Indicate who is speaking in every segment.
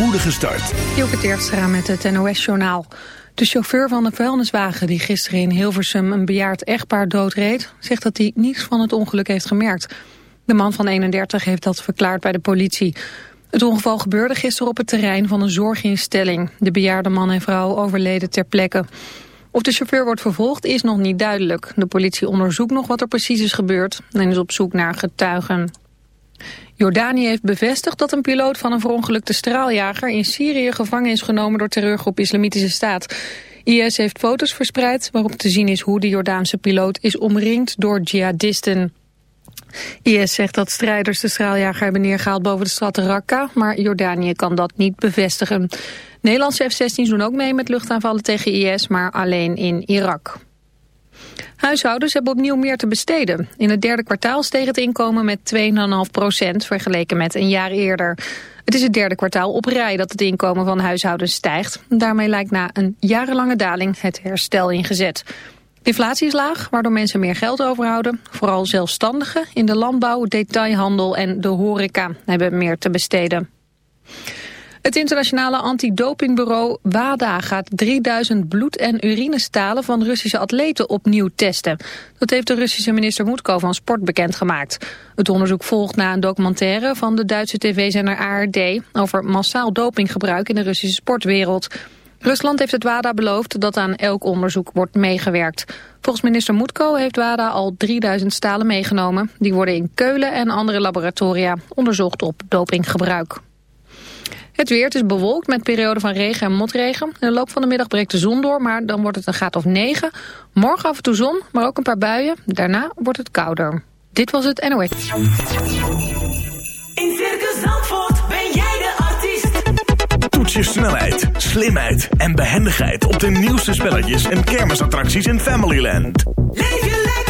Speaker 1: spoedige start.
Speaker 2: Joke Teertstra met het NOS-journaal. De chauffeur van de vuilniswagen die gisteren in Hilversum een bejaard echtpaar doodreed... zegt dat hij niets van het ongeluk heeft gemerkt. De man van 31 heeft dat verklaard bij de politie. Het ongeval gebeurde gisteren op het terrein van een zorginstelling. De bejaarde man en vrouw overleden ter plekke. Of de chauffeur wordt vervolgd is nog niet duidelijk. De politie onderzoekt nog wat er precies is gebeurd... en is op zoek naar getuigen. Jordanië heeft bevestigd dat een piloot van een verongelukte straaljager in Syrië gevangen is genomen door terreurgroep Islamitische Staat. IS heeft foto's verspreid waarop te zien is hoe de Jordaanse piloot is omringd door jihadisten. IS zegt dat strijders de straaljager hebben neergehaald boven de stad Raqqa, maar Jordanië kan dat niet bevestigen. Nederlandse F-16's doen ook mee met luchtaanvallen tegen IS, maar alleen in Irak. Huishoudens hebben opnieuw meer te besteden. In het derde kwartaal steeg het inkomen met 2,5 procent vergeleken met een jaar eerder. Het is het derde kwartaal op rij dat het inkomen van huishoudens stijgt. Daarmee lijkt na een jarenlange daling het herstel ingezet. De inflatie is laag, waardoor mensen meer geld overhouden. Vooral zelfstandigen in de landbouw, detailhandel en de horeca hebben meer te besteden. Het internationale antidopingbureau WADA gaat 3000 bloed- en urinestalen van Russische atleten opnieuw testen. Dat heeft de Russische minister Moetko van Sport bekendgemaakt. Het onderzoek volgt na een documentaire van de Duitse tv-zender ARD over massaal dopinggebruik in de Russische sportwereld. Rusland heeft het WADA beloofd dat aan elk onderzoek wordt meegewerkt. Volgens minister Moetko heeft WADA al 3000 stalen meegenomen. Die worden in Keulen en andere laboratoria onderzocht op dopinggebruik. Het weer, het is bewolkt met perioden van regen en motregen. In de loop van de middag breekt de zon door, maar dan wordt het een graad of 9. Morgen af en toe zon, maar ook een paar buien. Daarna wordt het kouder. Dit was het NOS.
Speaker 3: In Circus Zandvoort ben jij de artiest.
Speaker 1: Toets je snelheid, slimheid en behendigheid op de nieuwste spelletjes en kermisattracties in Familyland.
Speaker 3: Leef je lekker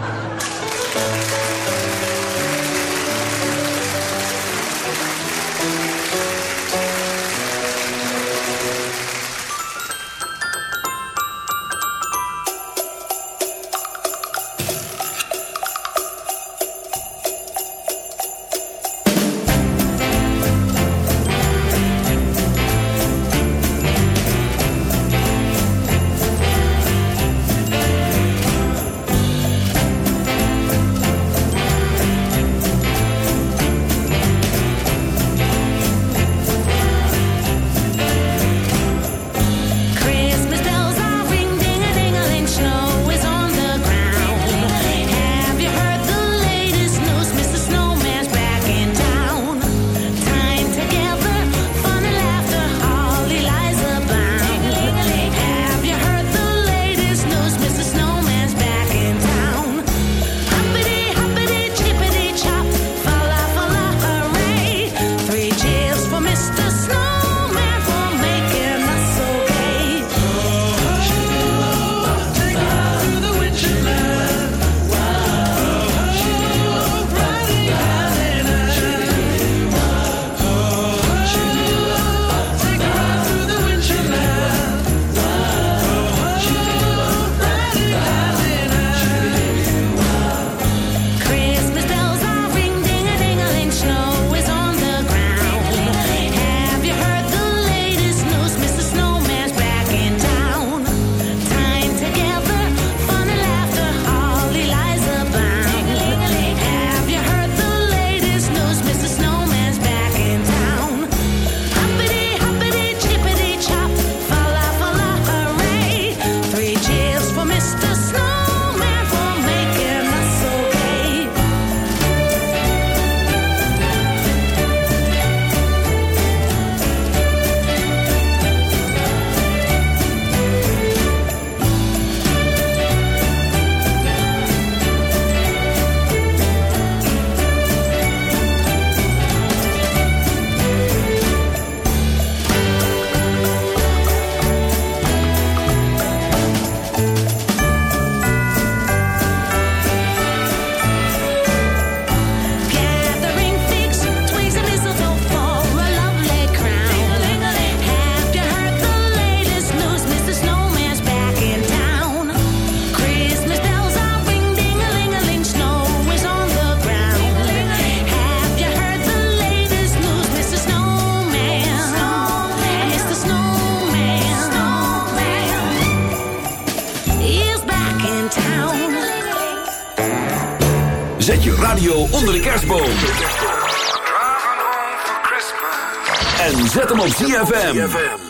Speaker 4: ZFM.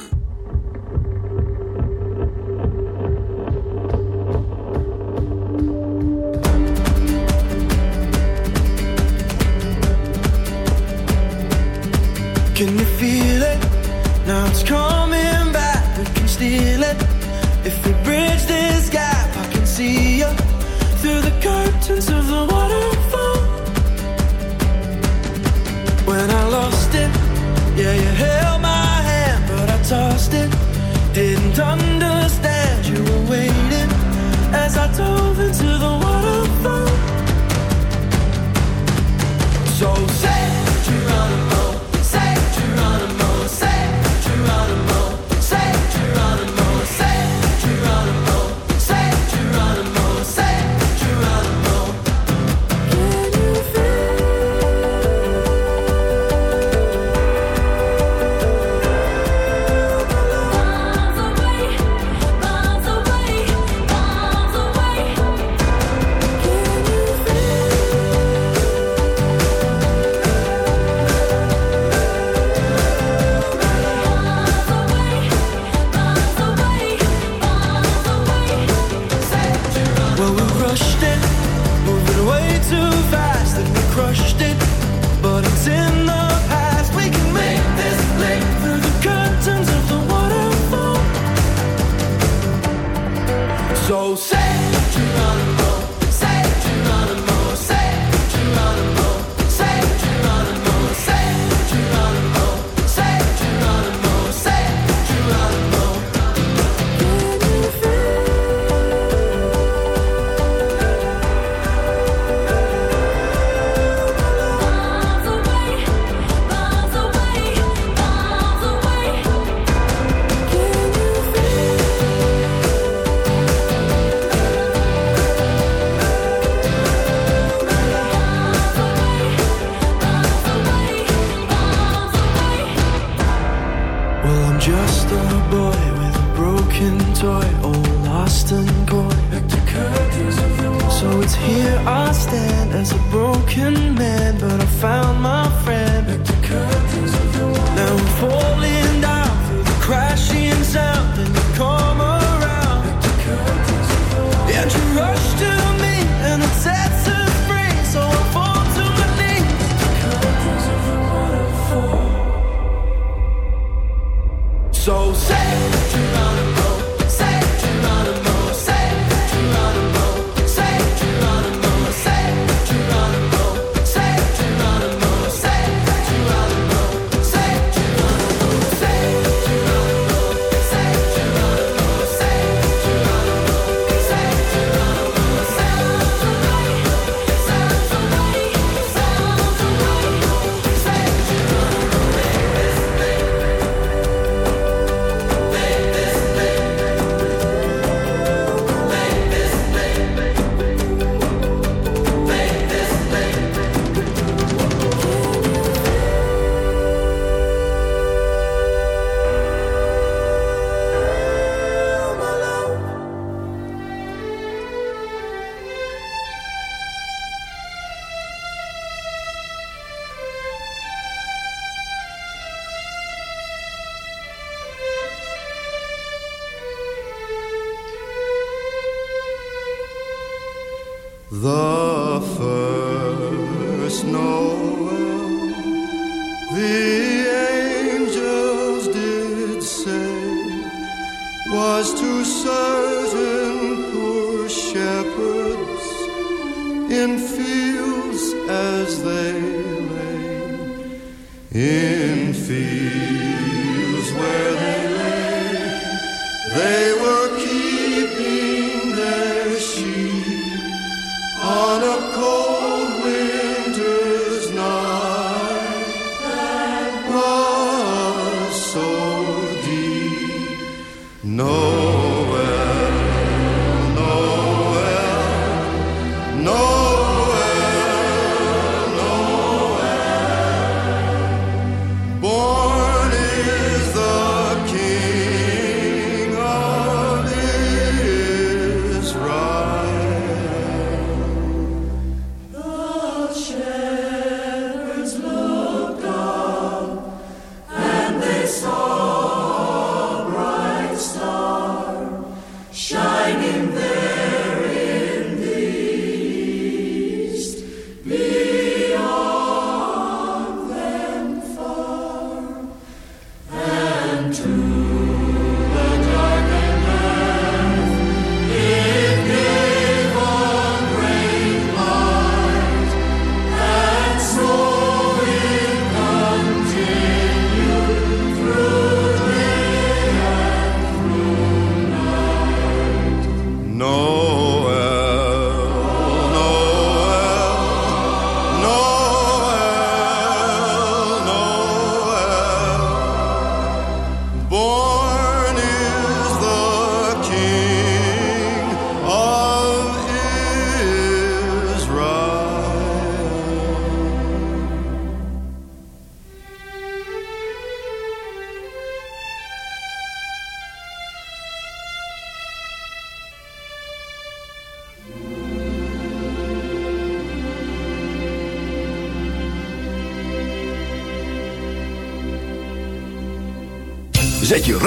Speaker 5: this
Speaker 6: song.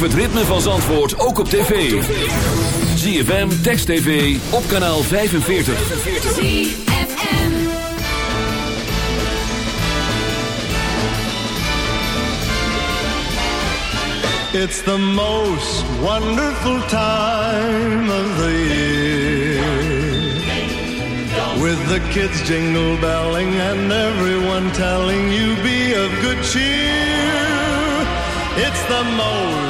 Speaker 6: Beleef het ritme van Zandvoort ook op tv. ZFM, Text TV, op kanaal 45.
Speaker 7: It's the most wonderful time of the year. With the kids jingle belling and everyone telling you be of good cheer. It's the most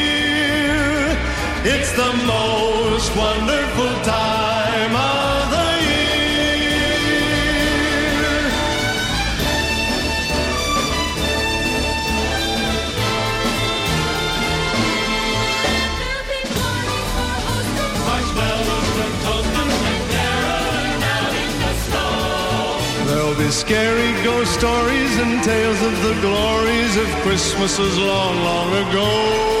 Speaker 7: It's the most wonderful time of the year. There'll be scary ghost stories and tales of the glories of Christmases long, long ago.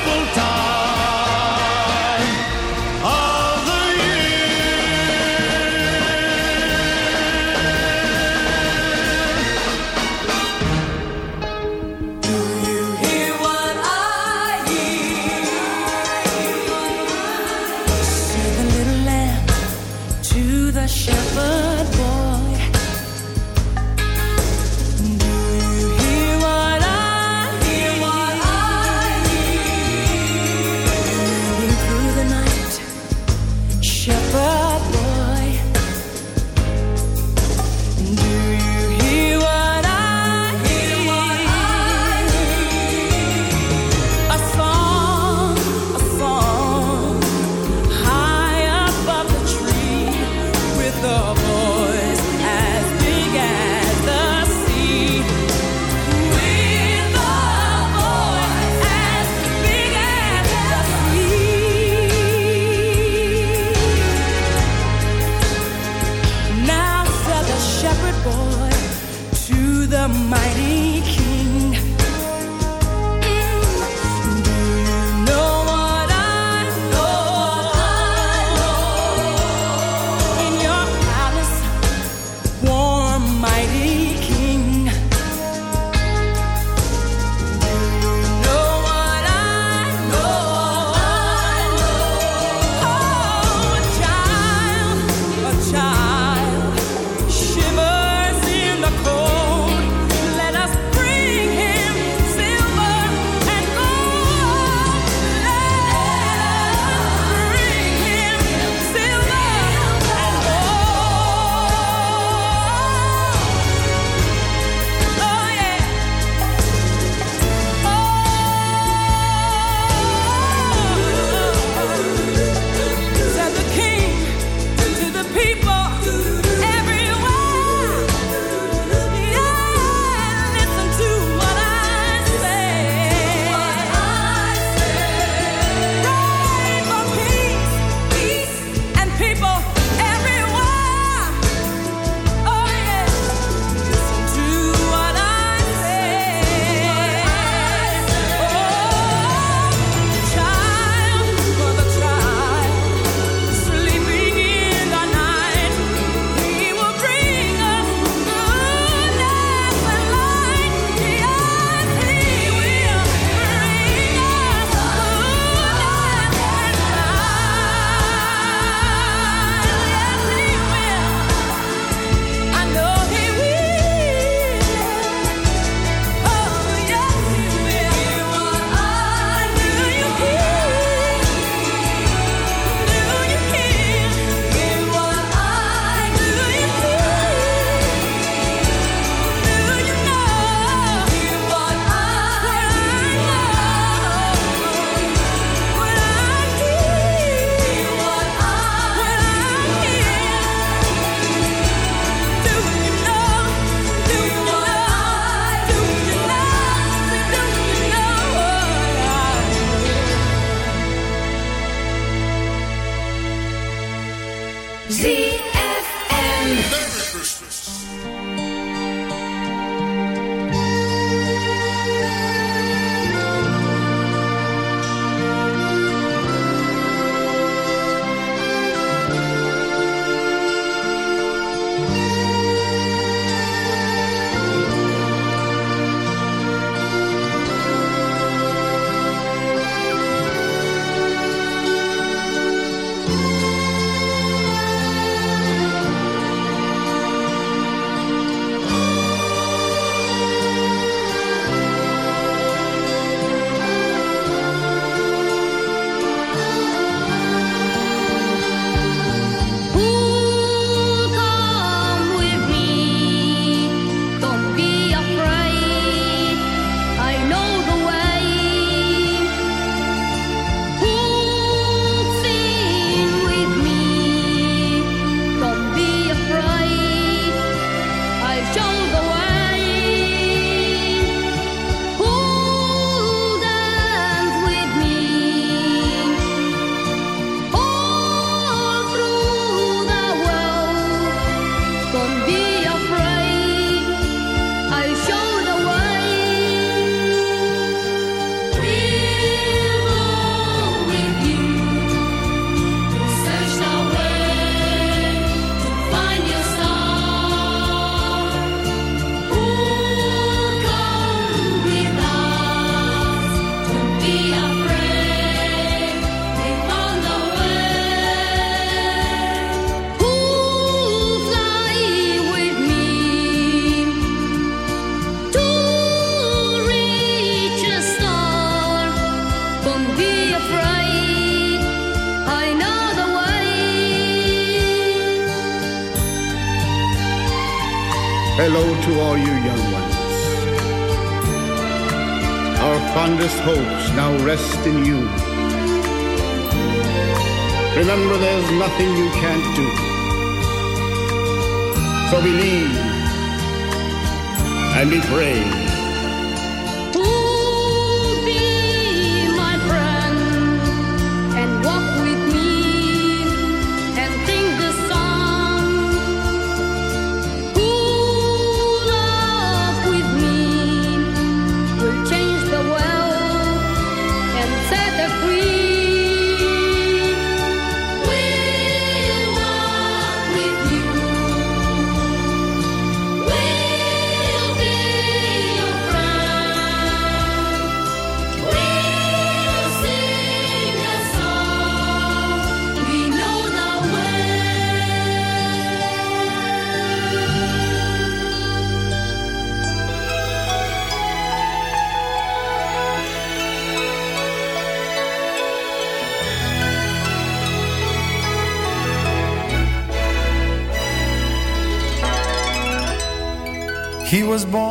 Speaker 8: was born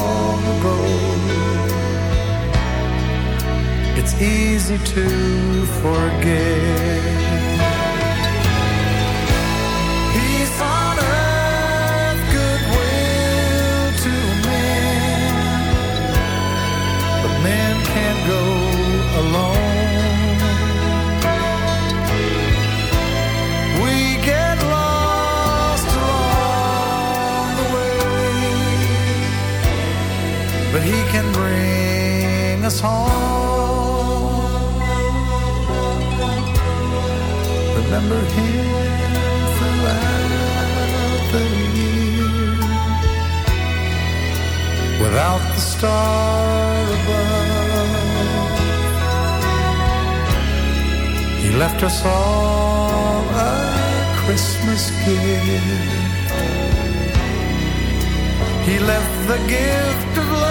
Speaker 8: It's easy to forget. On earth, to men. But men can't go alone. We get lost along the way. But he can bring us home. Remember him throughout the without the star above. He left us all a Christmas gift. He left the gift of love.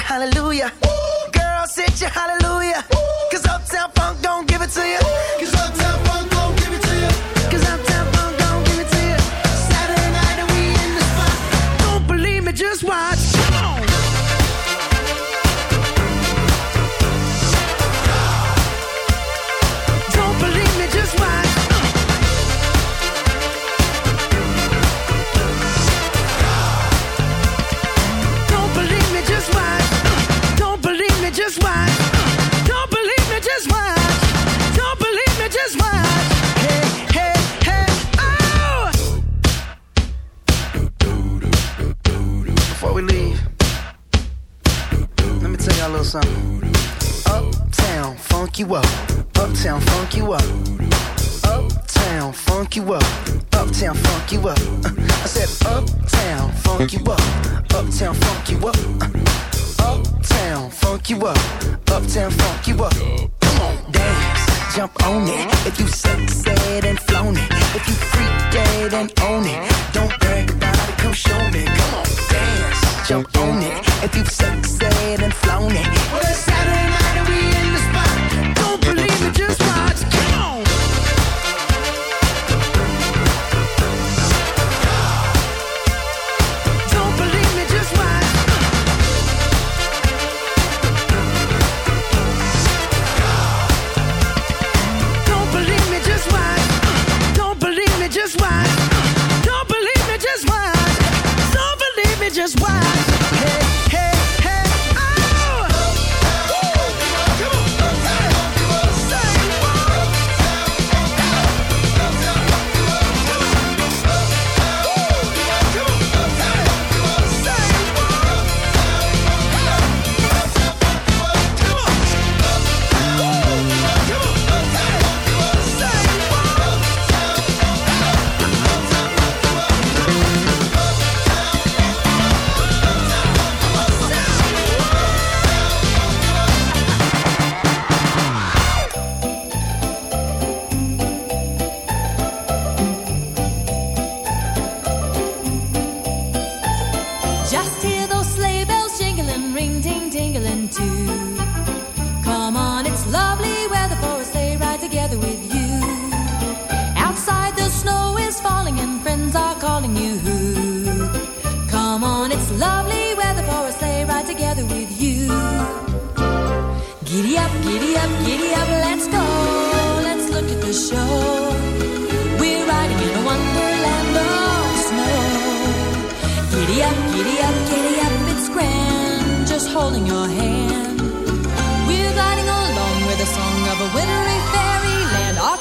Speaker 9: Hallelujah. don't it. If you've sexed and flown it,
Speaker 3: what a Saturday.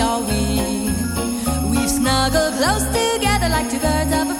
Speaker 3: are we? We've snuggled close together like two birds of a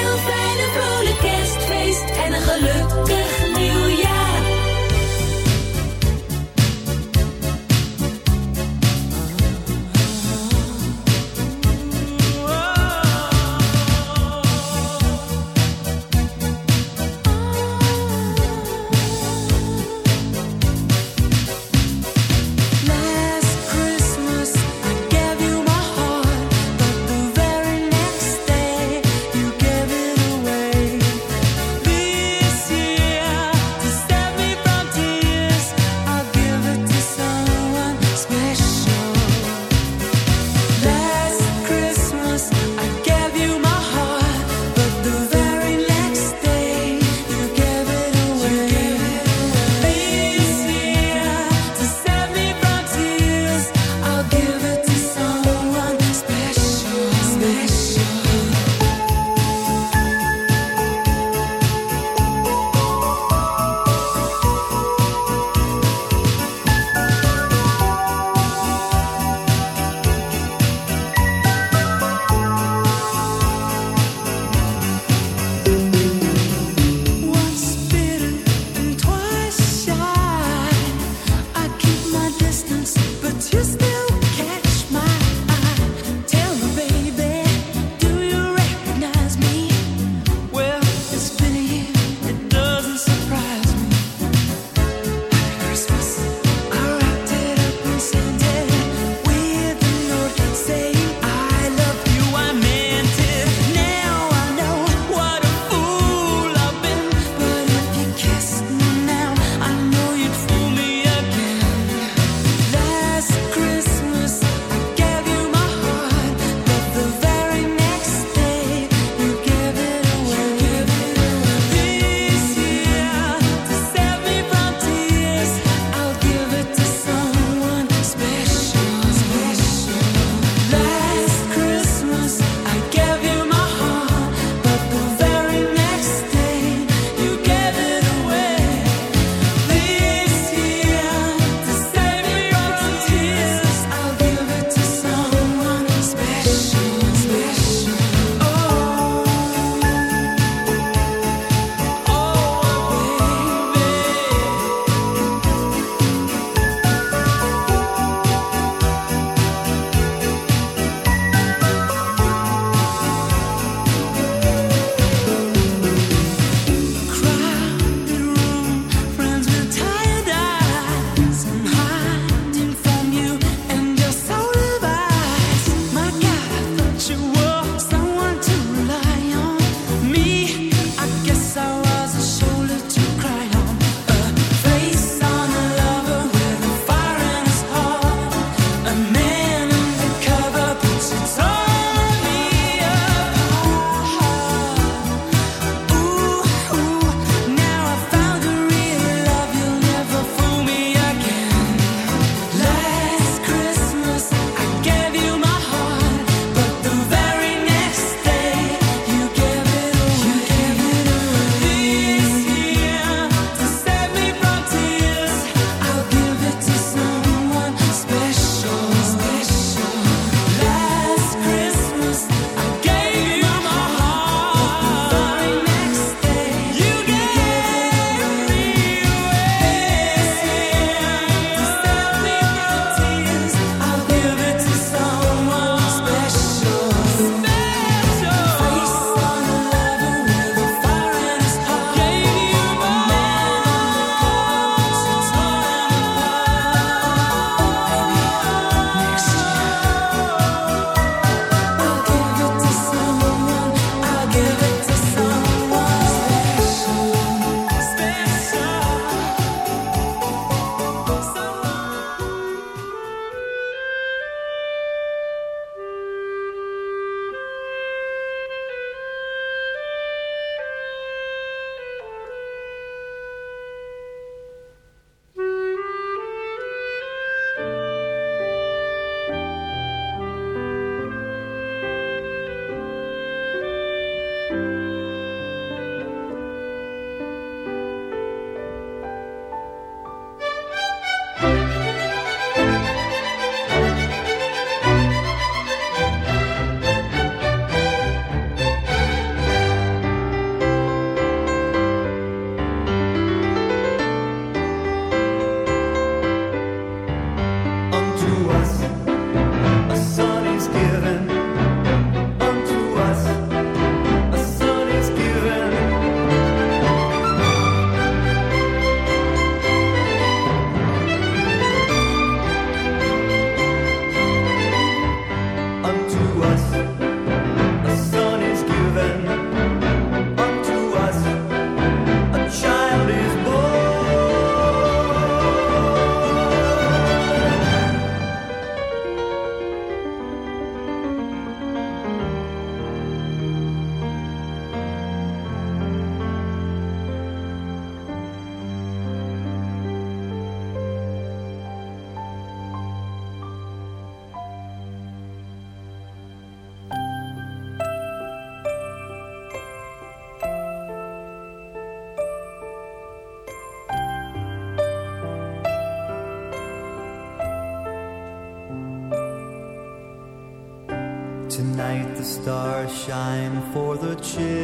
Speaker 10: stars shine for the children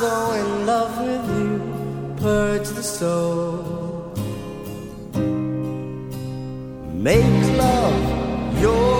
Speaker 10: so in love with you,
Speaker 8: purge the soul. Make love your